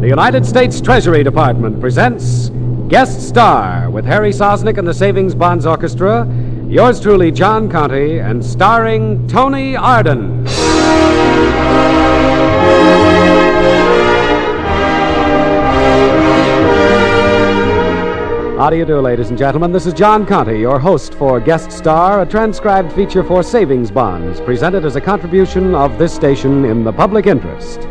The United States Treasury Department presents Guest Star with Harry Sosnick and the Savings Bonds Orchestra, yours truly, John Conte, and starring Toni Arden. How do you do, ladies and gentlemen? This is John Conte, your host for Guest Star, a transcribed feature for savings bonds, presented as a contribution of this station in the public interest.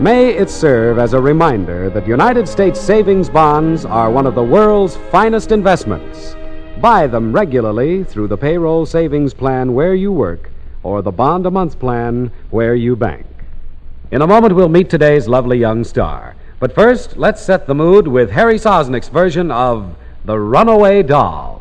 May it serve as a reminder that United States savings bonds are one of the world's finest investments. Buy them regularly through the payroll savings plan where you work or the bond a month plan where you bank. In a moment, we'll meet today's lovely young star. But first, let's set the mood with Harry Sosnick's version of The Runaway Doll.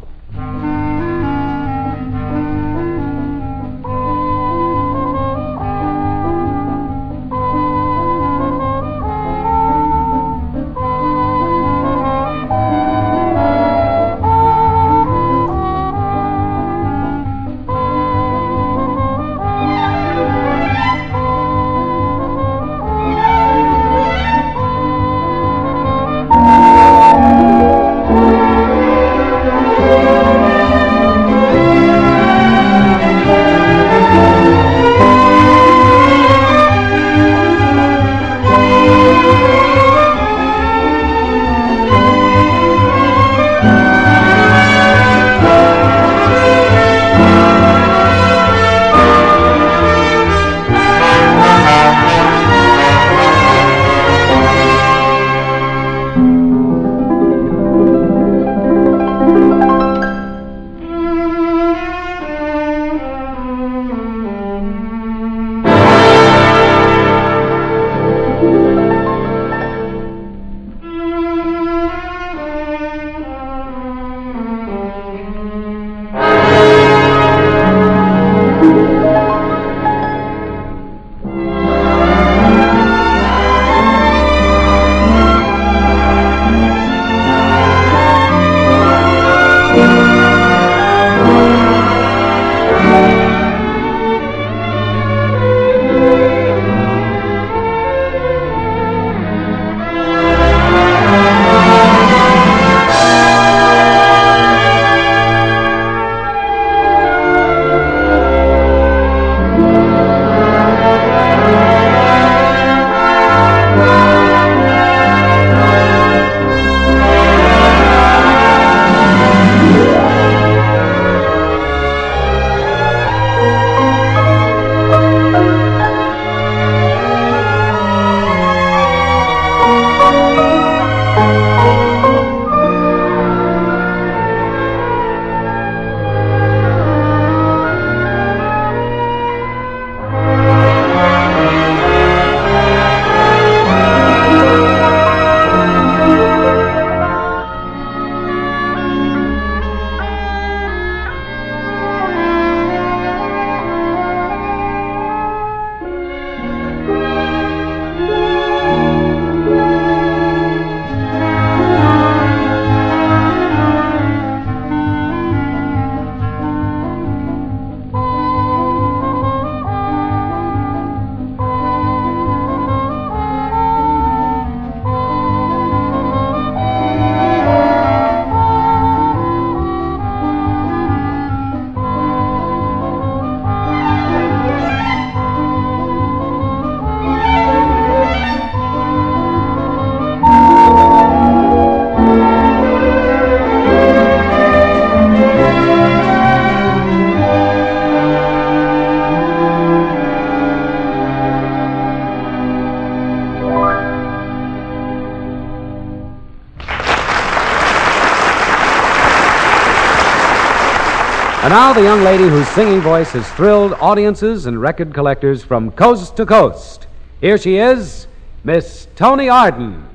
And now, the young lady whose singing voice has thrilled audiences and record collectors from coast to coast. Here she is, Miss Toni Arden.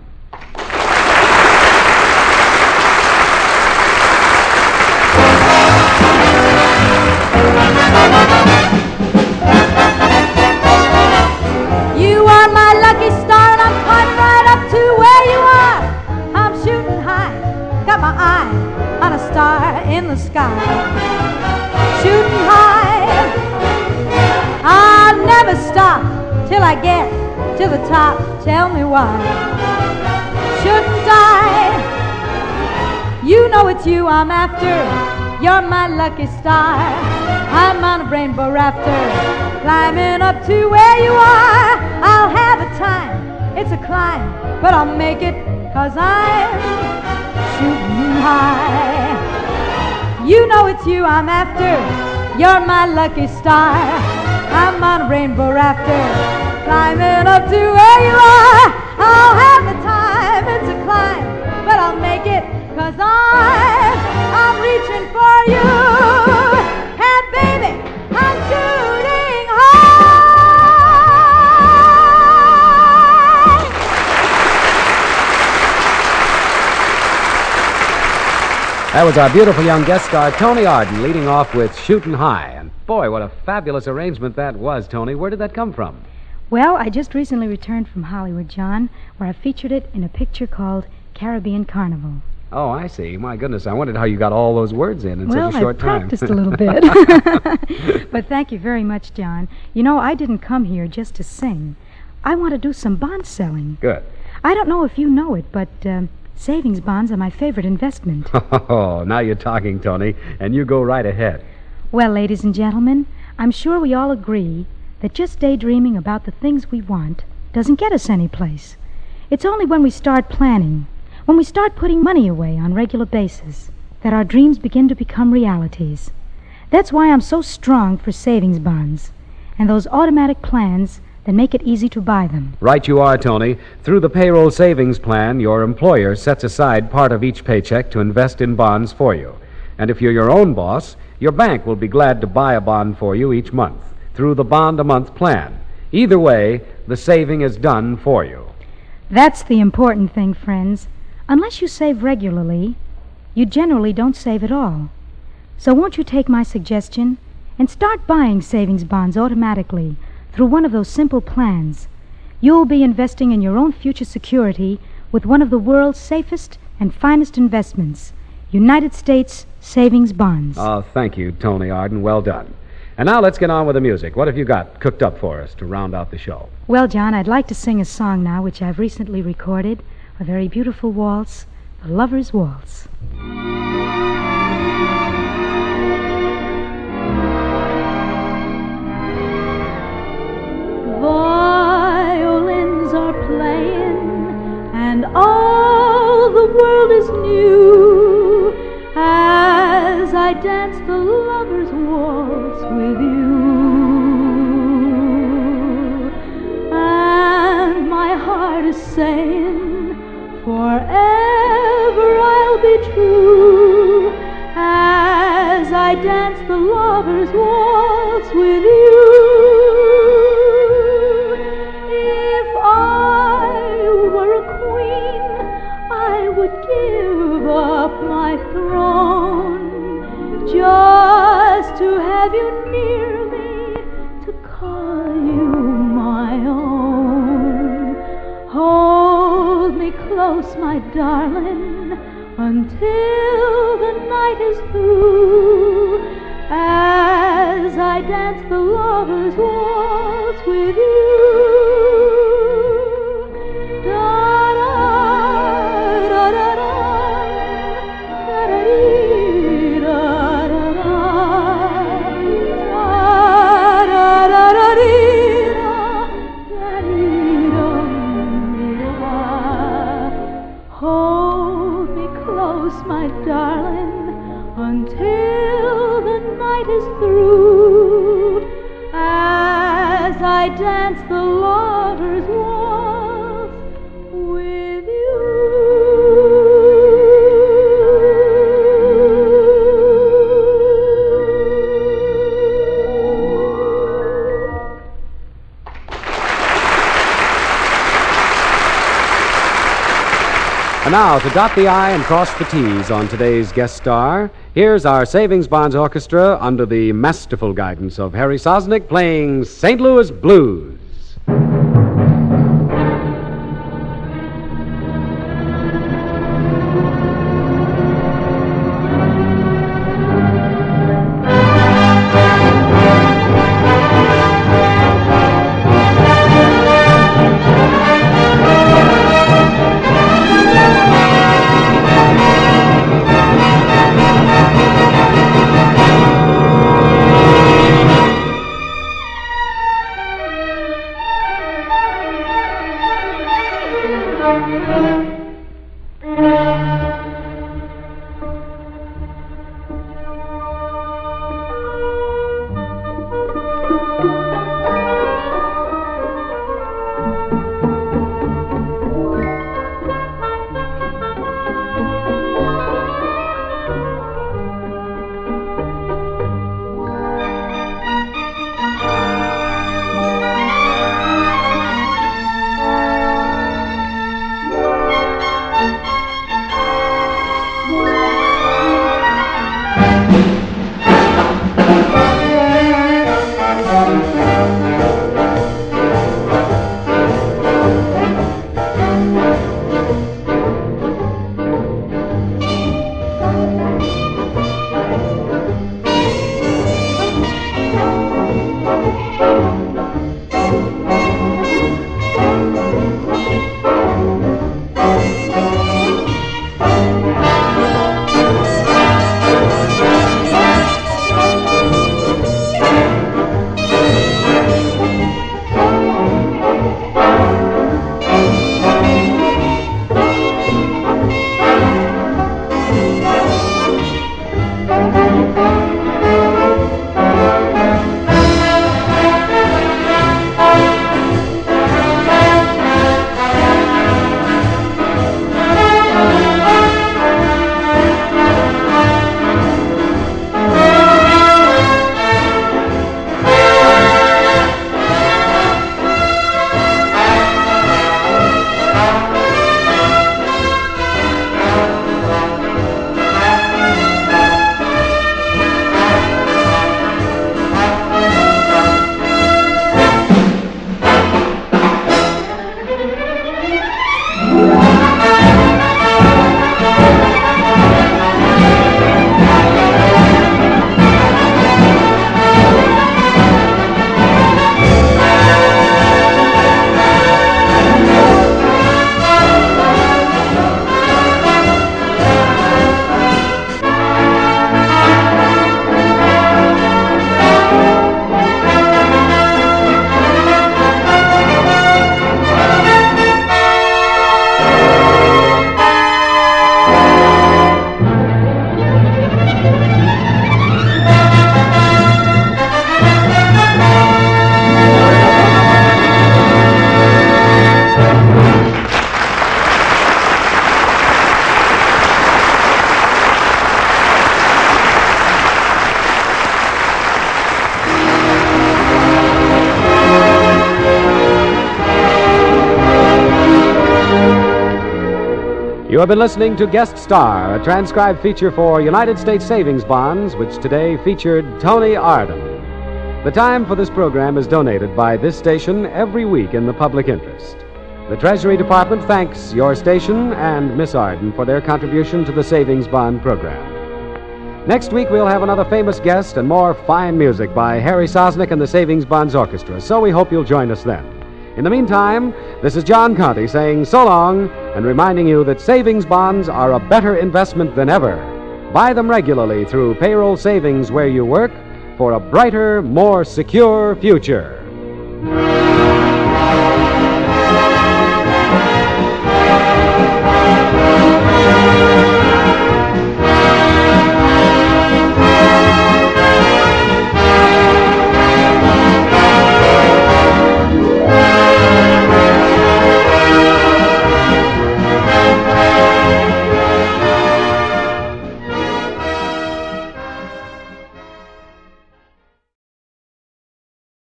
Star in the sky. Shooting high, I'll never stop till I get to the top. Tell me why. Shouldn't I? You know it's you I'm after. You're my lucky star. I'm on a rainbow rafter, climbing up to where you are. I'll have a time. It's a climb, but I'll make it, cause I'm shooting high. You know it's you I'm after. You're my lucky star. I'm on a rainbow rafter, climbing up to where you are. I'll have the time. It's a climb, but I'll make it, cause I'm, I'm reaching for you. That was our beautiful young guest star, Toni Arden, leading off with Shootin' High. And boy, what a fabulous arrangement that was, Toni. Where did that come from? Well, I just recently returned from Hollywood, John, where I featured it in a picture called Caribbean Carnival. Oh, I see. My goodness, I wondered how you got all those words in in well, such a short I time. practiced a little bit. but thank you very much, John. You know, I didn't come here just to sing. I want to do some bond selling. Good. I don't know if you know it, but um, savings bonds are my favorite investment. Oh, now you're talking, Toni, and you go right ahead. well, ladies and gentlemen, I'm sure we all agree that just daydreaming about the things we want doesn't get us any place. It's only when we start planning, when we start putting money away on regular basis, that our dreams begin to become realities. That's why I'm so strong for savings bonds and those automatic plans that make it easy to buy them. Right you are, Toni. Through the payroll savings plan, your employer sets aside part of each paycheck to invest in bonds for you. And if you're your own boss, your bank will be glad to buy a bond for you each month through the bond a month plan. Either way, the saving is done for you. That's the important thing, friends. Unless you save regularly, you generally don't save at all. So won't you take my suggestion and start buying savings bonds automatically through one of those simple plans? You'll be investing in your own future security with one of the world's safest and finest investments, United States savings bonds. Oh, thank you, Toni Arden. Well done. And now let's get on with the music. What have you got cooked up for us to round out the show? Well, John, I'd like to sing a song now which I've recently recorded, a very beautiful waltz, the Lover's Waltz. True as I dance the lover's waltz with you. If I were a queen, I would give up my throne just to have you near me to call you my own. Hold me close, my darling, until the night is through. As I dance the lover's waltz And now, to dot the I and cross the T's on today's guest star, here's our Savings Bonds Orchestra under the masterful guidance of Harry Sosnick playing St. Louis Blues. You have been listening to Guest Star, a transcribed feature for United States Savings Bonds, which today featured Toni Arden. The time for this program is donated by this station every week in the public interest. The Treasury Department thanks your station and Miss Arden for their contribution to the Savings Bond program. Next week, we'll have another famous guest and more fine music by Harry Sosnick and the Savings Bonds Orchestra, so we hope you'll join us then. In the meantime, this is John Conte saying so long and reminding you that savings bonds are a better investment than ever. Buy them regularly through payroll savings where you work for a brighter, more secure future.